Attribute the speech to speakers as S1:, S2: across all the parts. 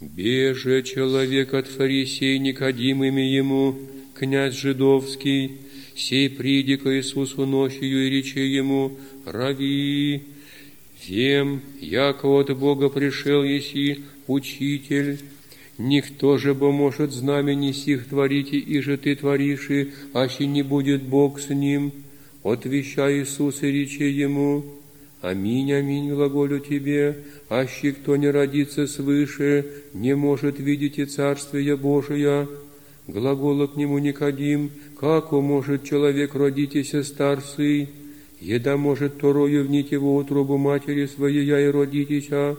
S1: Беже человек от фарисей Никодимыми ему, князь жидовский, сей приди к Иисусу ночью и рече ему, «Рави, вем, яко от Бога пришел еси, учитель, никто же бо может знамени сих творить, и же ты твориши, аще не будет Бог с ним». Отвеща Иисус и рече ему, Аминь, аминь, глаголю тебе, аще кто не родится свыше, не может видеть и Царствие Божие. Глагола к нему Никодим, как может человек родитесь старцы, еда может вторую внить его утробу матери своей, и родитеся.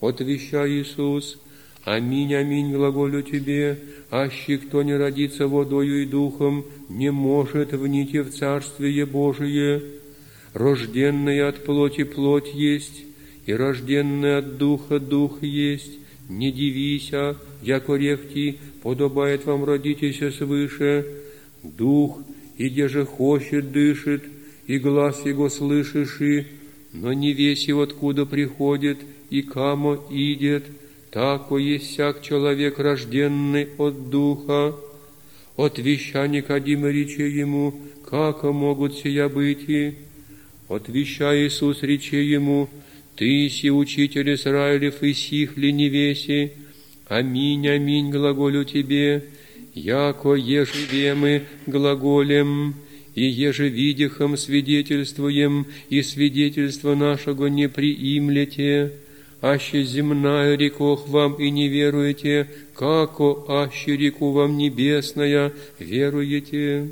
S1: Отвеща Иисус, Аминь, аминь, глаголю тебе, аще кто не родится водою и духом, не может внить в Царствие Божие рожденная от плоти плоть есть, и рожденная от духа дух есть. Не дивися, яко рехти, подобает вам родитеся свыше. Дух, и где же хочет, дышит, и глаз его слышишь, и, но не весь его откуда приходит, и камо идет, тако есть всяк человек, рожденный от духа. От веща Никодима рече ему, как могут сия быть и Отвеща Иисус, рече ему, «Ты си учитель Израилев и сих ли невеси? Аминь, аминь, глаголю тебе, яко еже мы глаголем, и еже видихом свидетельствуем, и свидетельство нашего не приимлете, аще земная рекох вам и не веруете, како аще реку вам небесная веруете».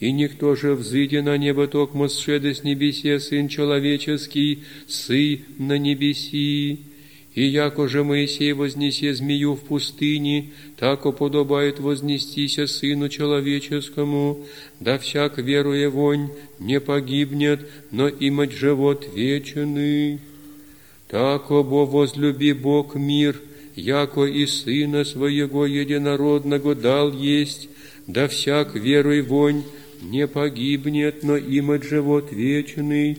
S1: И никто же взыди на небо токмо сшеды с небесе Сын Человеческий, Сы на небеси. И яко же Моисей вознесе змею в пустыне, так подобает вознестися Сыну Человеческому, да всяк, веруя вонь, не погибнет, но имать живот вечный. Так бо возлюби Бог мир, яко и Сына Своего Единородного дал есть, да всяк, веруй вонь, не погибнет, но имать живот вечный,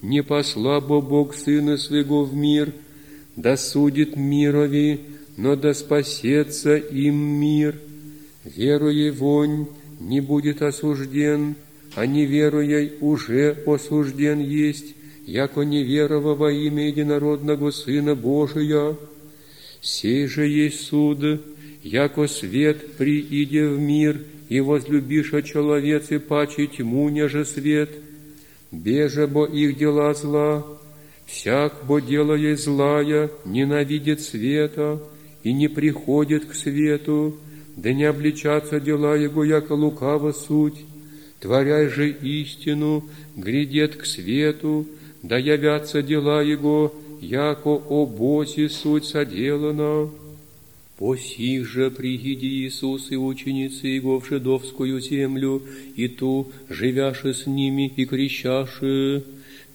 S1: не послабо Бог Сына Своего в мир, да судит мирови, но да спасется им мир. Веруя вонь не будет осужден, а неверуя уже осужден есть, яко неверова во имя единородного Сына Божия. Сей же есть суд, яко свет прииде в мир – и возлюбиша человец и паче тьму, неже свет, беже бо их дела зла, всяк, бо делая злая, ненавидит света и не приходит к свету, да не обличаться дела его, яко лукава суть, творяй же истину, грядет к свету, да явятся дела его, яко о Босе суть соделана. По сих же прииди Иисус и ученицы Его в жидовскую землю, и ту, живяши с ними и крещаши.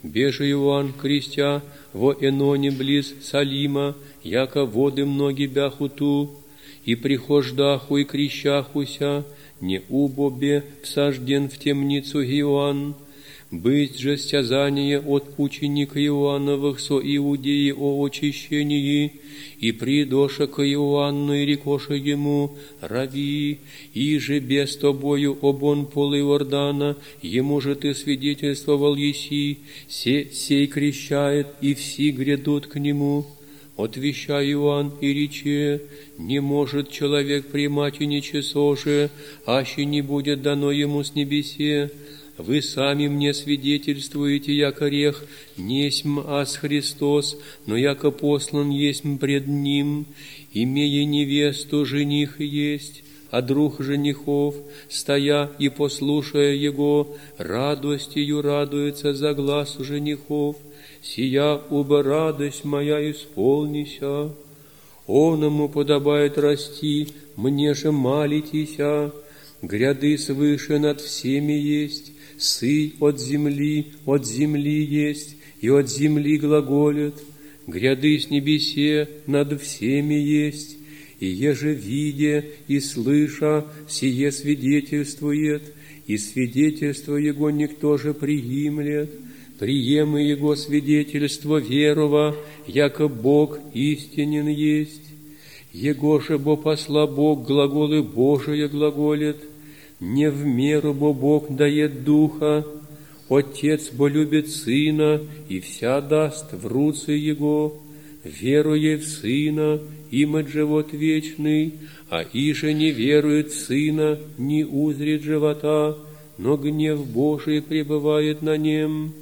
S1: Беже Иоанн, крестя, во Эноне близ Салима, яко воды многие бяху ту, и прихождаху и крещахуся, не убобе всажден в темницу Иоанн, быть же стязание от ученика Иоанновых со Иудеи о очищении, и придоша к Иоанну и рекоша ему, рави, и же без тобою обон полы Иордана, ему же ты свидетельствовал еси, се, сей крещает, и все грядут к нему. Отвеща Иоанн и рече, не может человек примать и ничего же, аще не будет дано ему с небесе, вы сами мне свидетельствуете, яко орех, несмь ас Христос, но яко послан есть пред Ним, имея невесту, жених есть, а друг женихов, стоя и послушая Его, радостью радуется за глаз женихов, сия уба радость моя исполнися. Он ему подобает расти, мне же малитеся, гряды свыше над всеми есть, Сы от земли, от земли есть, и от земли глаголят, гряды с небесе над всеми есть, и еже видя и слыша, сие свидетельствует, и свидетельство Его никто же приимлет, приемы Его свидетельство верова, яко Бог истинен есть, Его же бо посла Бог глаголы Божие глаголит, не в меру бо Бог дает духа, Отец бо любит Сына, и вся даст в руцы Его, веруя в Сына, имать живот вечный, а иже не верует в Сына, не узрит живота, но гнев Божий пребывает на нем.